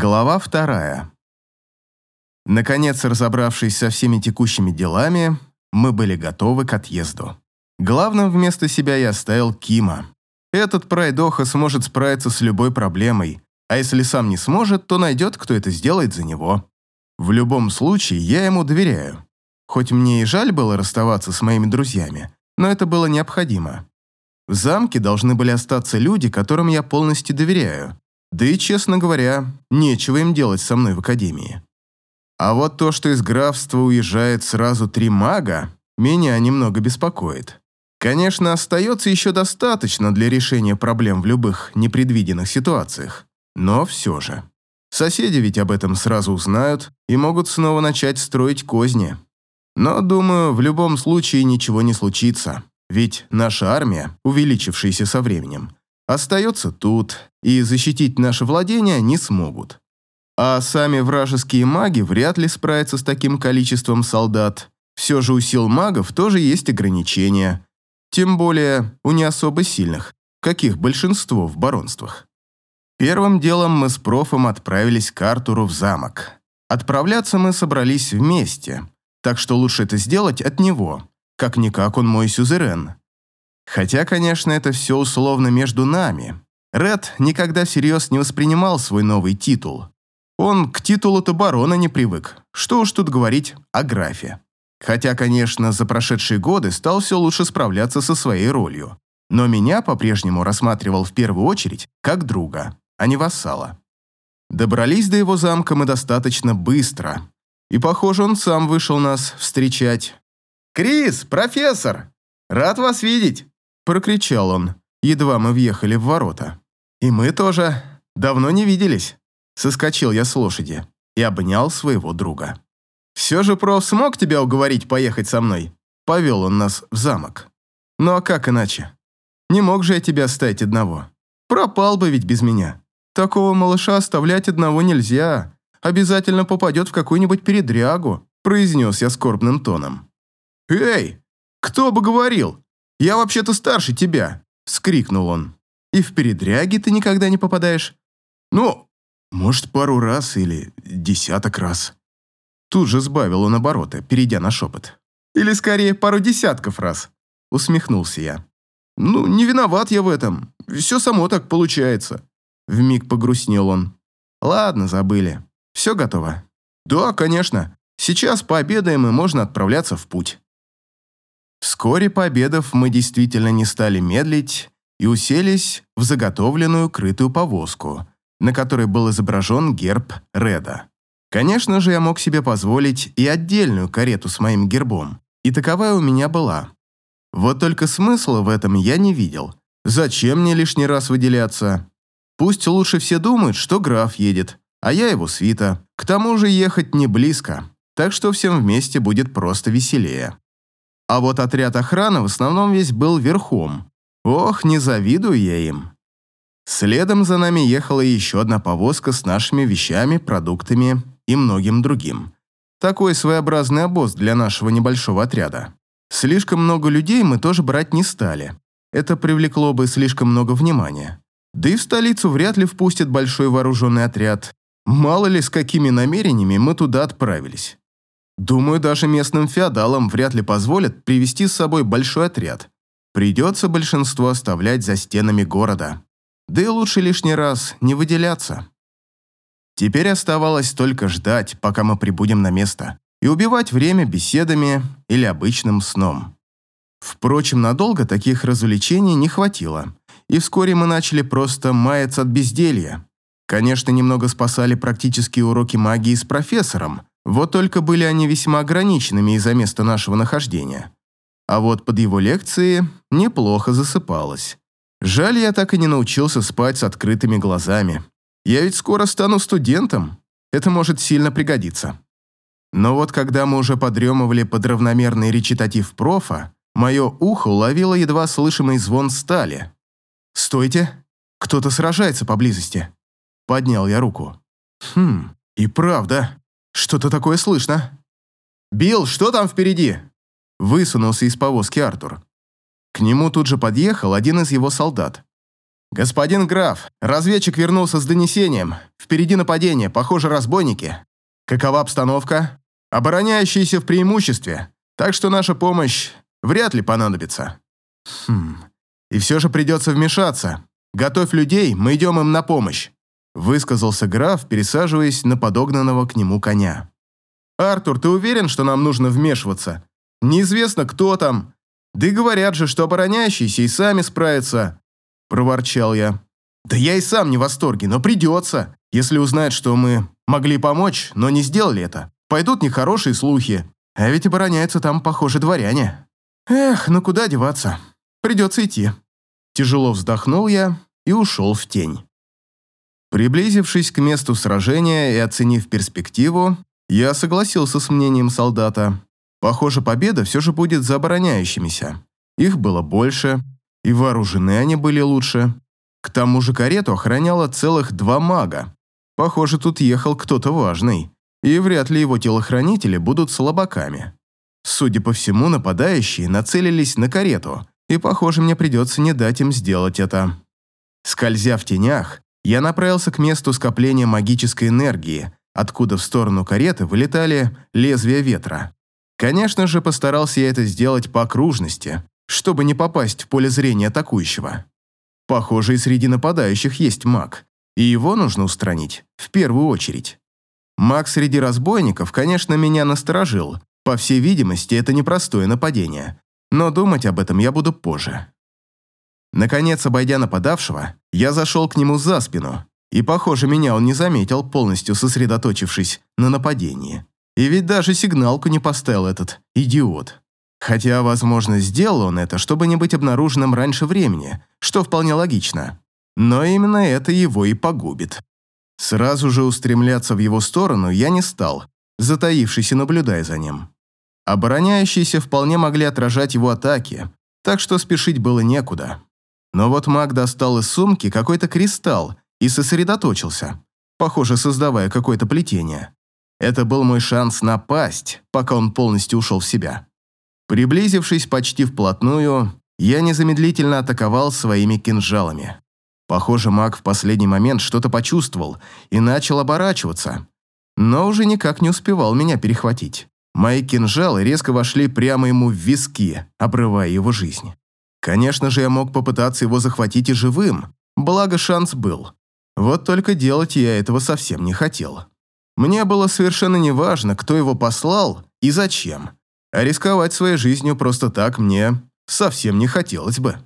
Глава вторая. Наконец, разобравшись со всеми текущими делами, мы были готовы к отъезду. Главным вместо себя я оставил Кима. Этот пройдоха сможет справиться с любой проблемой, а если сам не сможет, то найдет, кто это сделает за него. В любом случае, я ему доверяю. Хоть мне и жаль было расставаться с моими друзьями, но это было необходимо. В замке должны были остаться люди, которым я полностью доверяю, да и, честно говоря, нечего им делать со мной в академии. А вот то, что из графства уезжает сразу три мага, меня немного беспокоит. Конечно, остается еще достаточно для решения проблем в любых непредвиденных ситуациях, но все же. Соседи ведь об этом сразу узнают и могут снова начать строить козни. Но, думаю, в любом случае ничего не случится, ведь наша армия, увеличившаяся со временем, остается тут, и защитить наше владение не смогут. А сами вражеские маги вряд ли справятся с таким количеством солдат. Все же у сил магов тоже есть ограничения. Тем более у не особо сильных, каких большинство в баронствах. Первым делом мы с профом отправились к Артуру в замок. Отправляться мы собрались вместе, так что лучше это сделать от него. Как-никак он мой сюзерен. Хотя, конечно, это все условно между нами. Ред никогда всерьез не воспринимал свой новый титул. Он к титулу-то барона не привык. Что уж тут говорить о графе. Хотя, конечно, за прошедшие годы стал все лучше справляться со своей ролью. Но меня по-прежнему рассматривал в первую очередь как друга, а не вассала. Добрались до его замка мы достаточно быстро. И, похоже, он сам вышел нас встречать. «Крис, профессор! Рад вас видеть!» Прокричал он, едва мы въехали в ворота. «И мы тоже. Давно не виделись». Соскочил я с лошади и обнял своего друга. «Все же проф смог тебя уговорить поехать со мной?» Повел он нас в замок. «Ну а как иначе? Не мог же я тебя оставить одного. Пропал бы ведь без меня. Такого малыша оставлять одного нельзя. Обязательно попадет в какую-нибудь передрягу», произнес я скорбным тоном. «Эй, кто бы говорил? Я вообще-то старше тебя!» — скрикнул он. «И в передряги ты никогда не попадаешь?» «Ну, может, пару раз или десяток раз». Тут же сбавил он обороты, перейдя на шепот. «Или скорее пару десятков раз», — усмехнулся я. «Ну, не виноват я в этом. Все само так получается». Вмиг погрустнел он. «Ладно, забыли. Все готово?» «Да, конечно. Сейчас пообедаем и можно отправляться в путь». Вскоре, пообедав, мы действительно не стали медлить и уселись в заготовленную крытую повозку, на которой был изображен герб Реда. Конечно же, я мог себе позволить и отдельную карету с моим гербом, и таковая у меня была. Вот только смысла в этом я не видел. Зачем мне лишний раз выделяться? Пусть лучше все думают, что граф едет, а я его свита. К тому же ехать не близко, так что всем вместе будет просто веселее. А вот отряд охраны в основном весь был верхом. Ох, не завидую я им. Следом за нами ехала еще одна повозка с нашими вещами, продуктами и многим другим. Такой своеобразный обоз для нашего небольшого отряда. Слишком много людей мы тоже брать не стали. Это привлекло бы слишком много внимания. Да и в столицу вряд ли впустят большой вооруженный отряд. Мало ли, с какими намерениями мы туда отправились. Думаю, даже местным феодалам вряд ли позволят привести с собой большой отряд. Придется большинство оставлять за стенами города. Да и лучше лишний раз не выделяться. Теперь оставалось только ждать, пока мы прибудем на место, и убивать время беседами или обычным сном. Впрочем, надолго таких развлечений не хватило, и вскоре мы начали просто маяться от безделья. Конечно, немного спасали практические уроки магии с профессором, вот только были они весьма ограниченными из-за места нашего нахождения. А вот под его лекции неплохо засыпалось. Жаль, я так и не научился спать с открытыми глазами. Я ведь скоро стану студентом. Это может сильно пригодиться. Но вот когда мы уже подремывали под равномерный речитатив профа, мое ухо уловило едва слышимый звон стали. «Стойте! Кто-то сражается поблизости!» Поднял я руку. «Хм, и правда!» Что-то такое слышно. «Билл, что там впереди?» Высунулся из повозки Артур. К нему тут же подъехал один из его солдат. «Господин граф, разведчик вернулся с донесением. впереди нападение, похоже, разбойники. Какова обстановка? Обороняющиеся в преимуществе, так что наша помощь вряд ли понадобится. Хм, и все же придется вмешаться. Готовь людей, мы идем им на помощь высказался граф, пересаживаясь на подогнанного к нему коня. «Артур, ты уверен, что нам нужно вмешиваться? Неизвестно, кто там. Да и говорят же, что обороняющиеся и сами справятся», – проворчал я. «Да я и сам не в восторге, но придется. Если узнают, что мы могли помочь, но не сделали это, пойдут нехорошие слухи. А ведь обороняются там, похоже, дворяне. Эх, ну куда деваться? Придется идти». Тяжело вздохнул я и ушел в тень. Приблизившись к месту сражения и оценив перспективу, я согласился с мнением солдата. Похоже, победа все же будет за обороняющимися. Их было больше, и вооружены они были лучше. К тому же карету охраняло целых два мага. Похоже, тут ехал кто-то важный, и вряд ли его телохранители будут слабаками. Судя по всему, нападающие нацелились на карету, и, похоже, мне придется не дать им сделать это. Скользя в тенях, я направился к месту скопления магической энергии, откуда в сторону кареты вылетали лезвия ветра. Конечно же, постарался я это сделать по окружности, чтобы не попасть в поле зрения атакующего. Похоже, и среди нападающих есть маг, и его нужно устранить в первую очередь. Маг среди разбойников, конечно, меня насторожил. По всей видимости, это непростое нападение, но думать об этом я буду позже. Наконец, обойдя нападавшего, я зашел к нему за спину, и, похоже, меня он не заметил, полностью сосредоточившись на нападении. И ведь даже сигналку не поставил этот идиот. Хотя, возможно, сделал он это, чтобы не быть обнаруженным раньше времени, что вполне логично. Но именно это его и погубит. Сразу же устремляться в его сторону я не стал, затаившись и наблюдая за ним. Обороняющиеся вполне могли отражать его атаки, так что спешить было некуда. Но вот маг достал из сумки какой-то кристалл и сосредоточился, похоже, создавая какое-то плетение. Это был мой шанс напасть, пока он полностью ушел в себя. Приблизившись почти вплотную, я незамедлительно атаковал своими кинжалами. Похоже, маг в последний момент что-то почувствовал и начал оборачиваться, но уже никак не успевал меня перехватить. Мои кинжалы резко вошли прямо ему в виски, обрывая его жизнь. Конечно же, я мог попытаться его захватить и живым, благо шанс был. Вот только делать я этого совсем не хотел. Мне было совершенно неважно, кто его послал и зачем. А рисковать своей жизнью просто так мне совсем не хотелось бы.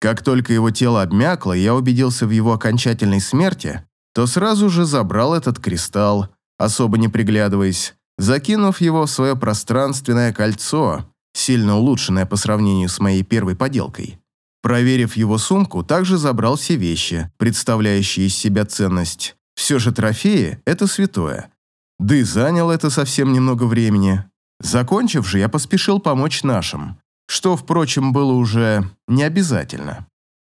Как только его тело обмякло, я убедился в его окончательной смерти, то сразу же забрал этот кристалл, особо не приглядываясь, закинув его в свое пространственное кольцо сильно улучшенная по сравнению с моей первой поделкой. Проверив его сумку, также забрал все вещи, представляющие из себя ценность. Все же трофеи – это святое. Да и занял это совсем немного времени. Закончив же, я поспешил помочь нашим, что, впрочем, было уже не обязательно.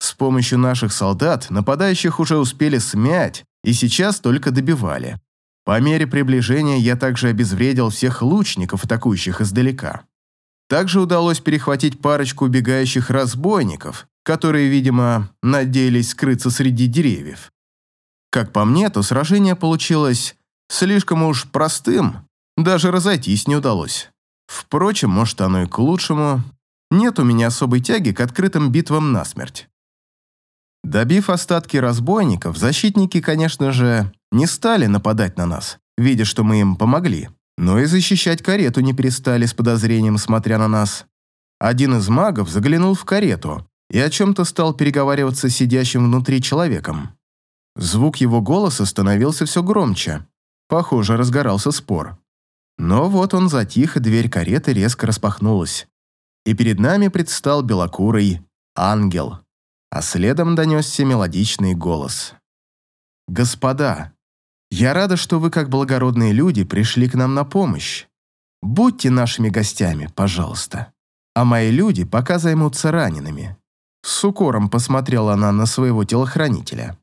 С помощью наших солдат нападающих уже успели смять и сейчас только добивали. По мере приближения я также обезвредил всех лучников, атакующих издалека. Также удалось перехватить парочку убегающих разбойников, которые, видимо, надеялись скрыться среди деревьев. Как по мне, то сражение получилось слишком уж простым, даже разойтись не удалось. Впрочем, может, оно и к лучшему. Нет у меня особой тяги к открытым битвам насмерть. Добив остатки разбойников, защитники, конечно же, не стали нападать на нас, видя, что мы им помогли но и защищать карету не перестали с подозрением, смотря на нас. Один из магов заглянул в карету и о чем-то стал переговариваться с сидящим внутри человеком. Звук его голоса становился все громче. Похоже, разгорался спор. Но вот он затих, и дверь кареты резко распахнулась. И перед нами предстал белокурый ангел, а следом донесся мелодичный голос. «Господа, я рада, что вы, как благородные люди, пришли к нам на помощь. Будьте нашими гостями, пожалуйста. А мои люди пока займутся ранеными». С укором посмотрела она на своего телохранителя.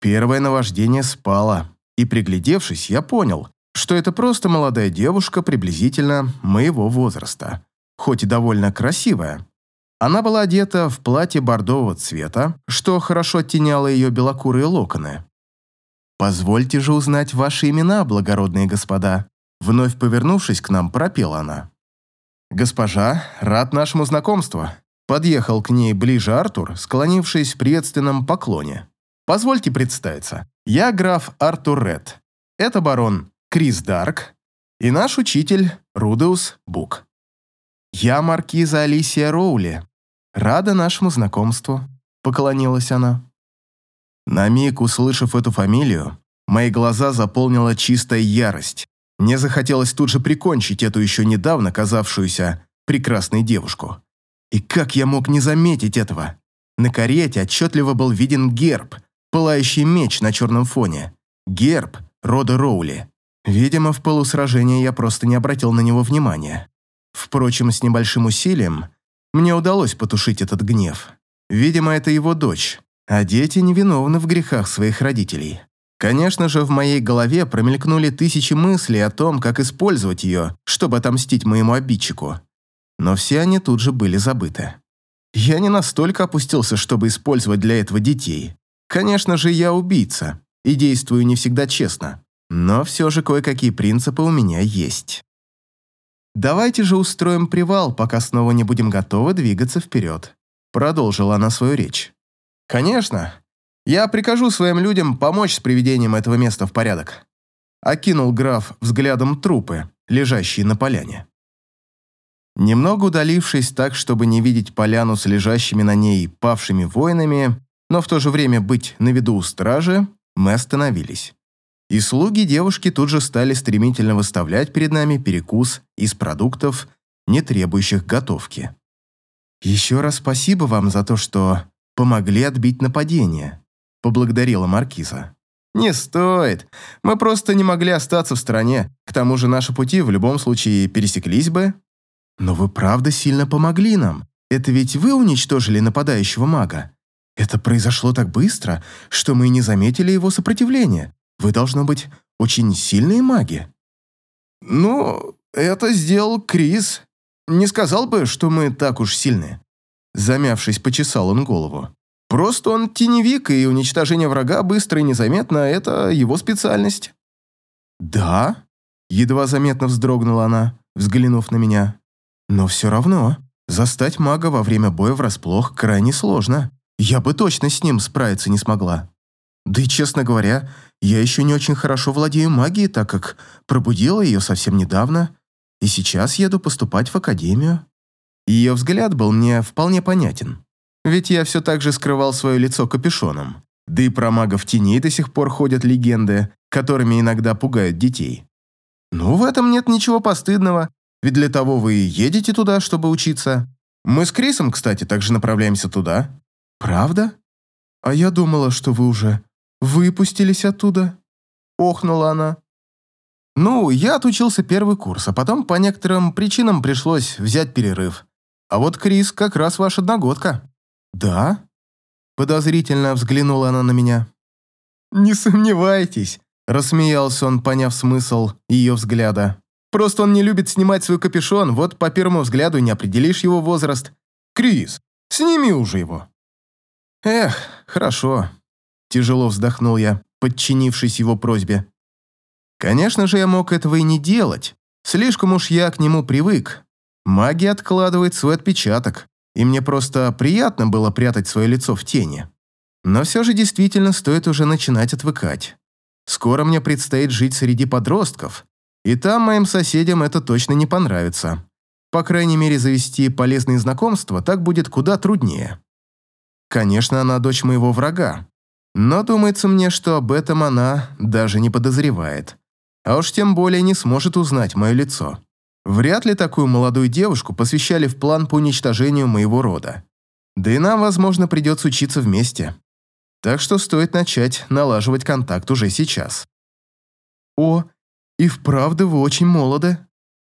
Первое наваждение спало, и, приглядевшись, я понял, что это просто молодая девушка приблизительно моего возраста, хоть и довольно красивая. Она была одета в платье бордового цвета, что хорошо оттеняло ее белокурые локоны. Позвольте же узнать ваши имена, благородные господа. Вновь повернувшись к нам, пропела она. «Госпожа, рад нашему знакомству». Подъехал к ней ближе Артур, склонившись в приветственном поклоне. «Позвольте представиться. Я граф Артур Ред. Это барон Крис Дарк и наш учитель Рудеус Бук. Я маркиза Алисия Роули. Рада нашему знакомству», — поклонилась она. На миг, услышав эту фамилию, мои глаза заполнила чистая ярость. Мне захотелось тут же прикончить эту еще недавно казавшуюся прекрасной девушку. И как я мог не заметить этого? На карете отчетливо был виден герб, пылающий меч на черном фоне. Герб рода Роули. Видимо, в полусражении я просто не обратил на него внимания. Впрочем, с небольшим усилием мне удалось потушить этот гнев. Видимо, это его дочь, а дети невиновны в грехах своих родителей. Конечно же, в моей голове промелькнули тысячи мыслей о том, как использовать ее, чтобы отомстить моему обидчику. Но все они тут же были забыты. Я не настолько опустился, чтобы использовать для этого детей. Конечно же, я убийца и действую не всегда честно. Но все же кое-какие принципы у меня есть. «Давайте же устроим привал, пока снова не будем готовы двигаться вперед», продолжила она свою речь. «Конечно, я прикажу своим людям помочь с приведением этого места в порядок. Окинул граф взглядом трупы, лежащие на поляне. Немного удалившись так, чтобы не видеть поляну с лежащими на ней павшими воинами, но в то же время быть на виду у стражи, мы остановились. И слуги девушки тут же стали стремительно выставлять перед нами перекус из продуктов, не требующих готовки. «Еще раз спасибо вам за то, что помогли отбить нападение», поблагодарила Маркиза. «Не стоит. Мы просто не могли остаться в стране. К тому же наши пути в любом случае пересеклись бы». «Но вы правда сильно помогли нам. Это ведь вы уничтожили нападающего мага. Это произошло так быстро, что мы не заметили его сопротивления. Вы, должно быть, очень сильные маги». «Ну, это сделал Крис. Не сказал бы, что мы так уж сильны». Замявшись, почесал он голову. Просто он теневик, и уничтожение врага быстро и незаметно – это его специальность». «Да?» – едва заметно вздрогнула она, взглянув на меня. «Но все равно, застать мага во время боя врасплох крайне сложно. Я бы точно с ним справиться не смогла. Да и, честно говоря, я еще не очень хорошо владею магией, так как пробудила ее совсем недавно, и сейчас еду поступать в академию». Ее взгляд был мне вполне понятен. Ведь я все так же скрывал свое лицо капюшоном. Да и про магов теней до сих пор ходят легенды, которыми иногда пугают детей. Ну, в этом нет ничего постыдного, ведь для того вы и едете туда, чтобы учиться. Мы с Крисом, кстати, также направляемся туда. Правда? А я думала, что вы уже выпустились оттуда. Охнула она. Ну, я отучился первый курс, а потом по некоторым причинам пришлось взять перерыв. А вот Крис как раз ваш одногодка. «Да?» Подозрительно взглянула она на меня. «Не сомневайтесь», – рассмеялся он, поняв смысл ее взгляда. «Просто он не любит снимать свой капюшон, вот по первому взгляду не определишь его возраст. Крис, сними уже его». «Эх, хорошо», – тяжело вздохнул я, подчинившись его просьбе. «Конечно же, я мог этого и не делать. Слишком уж я к нему привык. Магия откладывает свой отпечаток и мне просто приятно было прятать свое лицо в тени. Но все же действительно стоит уже начинать отвыкать. Скоро мне предстоит жить среди подростков, и там моим соседям это точно не понравится. По крайней мере, завести полезные знакомства так будет куда труднее. Конечно, она дочь моего врага, но думается мне, что об этом она даже не подозревает. А уж тем более не сможет узнать мое лицо. Вряд ли такую молодую девушку посвящали в план по уничтожению моего рода. Да и нам, возможно, придется учиться вместе. Так что стоит начать налаживать контакт уже сейчас. О, и вправду вы очень молоды.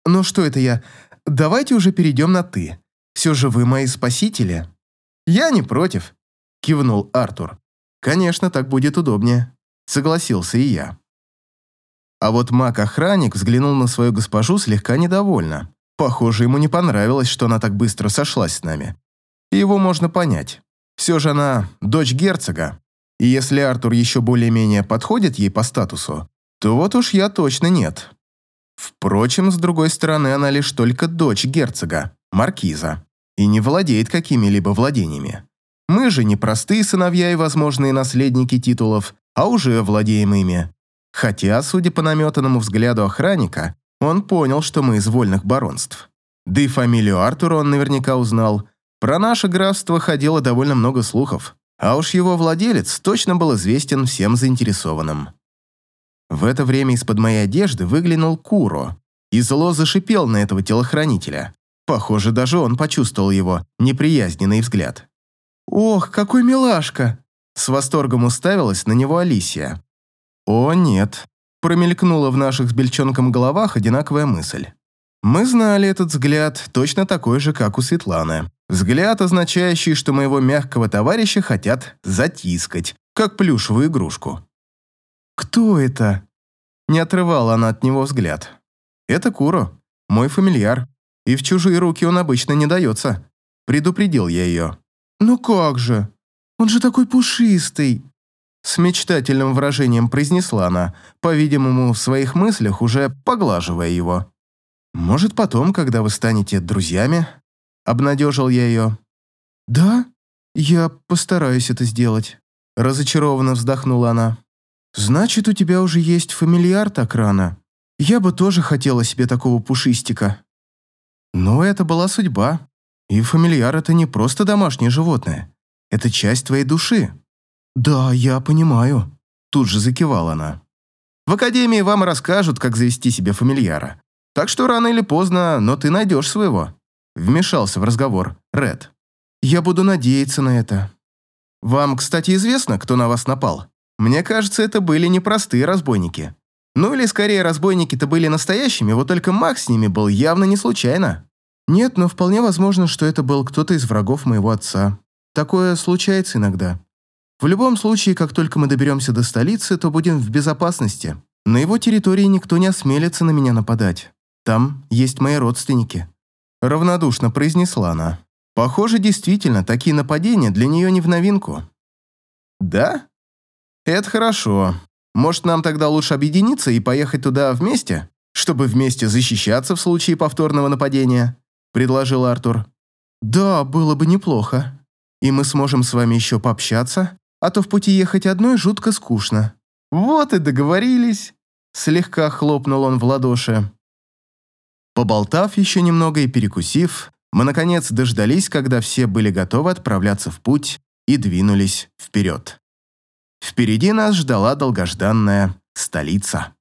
Ну что это я? Давайте уже перейдем на «ты». Все же вы мои спасители. Я не против, кивнул Артур. Конечно, так будет удобнее. Согласился и я. А вот маг-охранник взглянул на свою госпожу слегка недовольно. Похоже, ему не понравилось, что она так быстро сошлась с нами. И его можно понять. Все же она дочь герцога, И если Артур еще более-менее подходит ей по статусу, то вот уж я точно нет. Впрочем, с другой стороны, она лишь только дочь герцога, маркиза, и не владеет какими-либо владениями. Мы же не простые сыновья и возможные наследники титулов, а уже владеем ими. Хотя, судя по наметанному взгляду охранника, он понял, что мы из вольных баронств. Да и фамилию Артура он наверняка узнал. Про наше графство ходило довольно много слухов, а уж его владелец точно был известен всем заинтересованным. В это время из-под моей одежды выглянул Куро и зло зашипел на этого телохранителя. Похоже, даже он почувствовал его неприязненный взгляд. «Ох, какой милашка!» С восторгом уставилась на него Алисия. «О, нет!» Промелькнула в наших с Бельчонком головах одинаковая мысль. Мы знали этот взгляд, точно такой же, как у Светланы. Взгляд, означающий, что моего мягкого товарища хотят затискать, как плюшевую игрушку. «Кто это?» Не отрывала она от него взгляд. «Это Куро, мой фамильяр, и в чужие руки он обычно не дается», предупредил я ее. «Ну как же? Он же такой пушистый!» С мечтательным выражением произнесла она, по-видимому, в своих мыслях уже поглаживая его. «Может, потом, когда вы станете друзьями?» Обнадежил я ее. «Да, я постараюсь это сделать», разочарованно вздохнула она. «Значит, у тебя уже есть фамильяр так рано. Я бы тоже хотела себе такого пушистика». Но это была судьба. И фамильяр — это не просто домашнее животное. Это часть твоей души. «Да, я понимаю», — тут же закивала она. «В академии вам расскажут, как завести себе фамильяра. Так что рано или поздно, но ты найдешь своего», — вмешался в разговор Ред. «Я буду надеяться на это. Вам, кстати, известно, кто на вас напал? Мне кажется, это были непростые разбойники. Ну или скорее разбойники-то были настоящими, вот только Маг с ними был явно не случайно. Нет, но вполне возможно, что это был кто-то из врагов моего отца. Такое случается иногда. В любом случае, как только мы доберемся до столицы, то будем в безопасности. На его территории никто не осмелится на меня нападать. Там есть мои родственники». Равнодушно произнесла она. Похоже, действительно, такие нападения для нее не в новинку. «Да? Это хорошо. Может, нам тогда лучше объединиться и поехать туда вместе, чтобы вместе защищаться в случае повторного нападения?» предложил Артур. «Да, было бы неплохо. И мы сможем с вами еще пообщаться, а то в пути ехать одной жутко скучно». «Вот и договорились», — слегка хлопнул он в ладоши. Поболтав еще немного и перекусив, мы, наконец, дождались, когда все были готовы отправляться в путь и двинулись вперед. Впереди нас ждала долгожданная столица.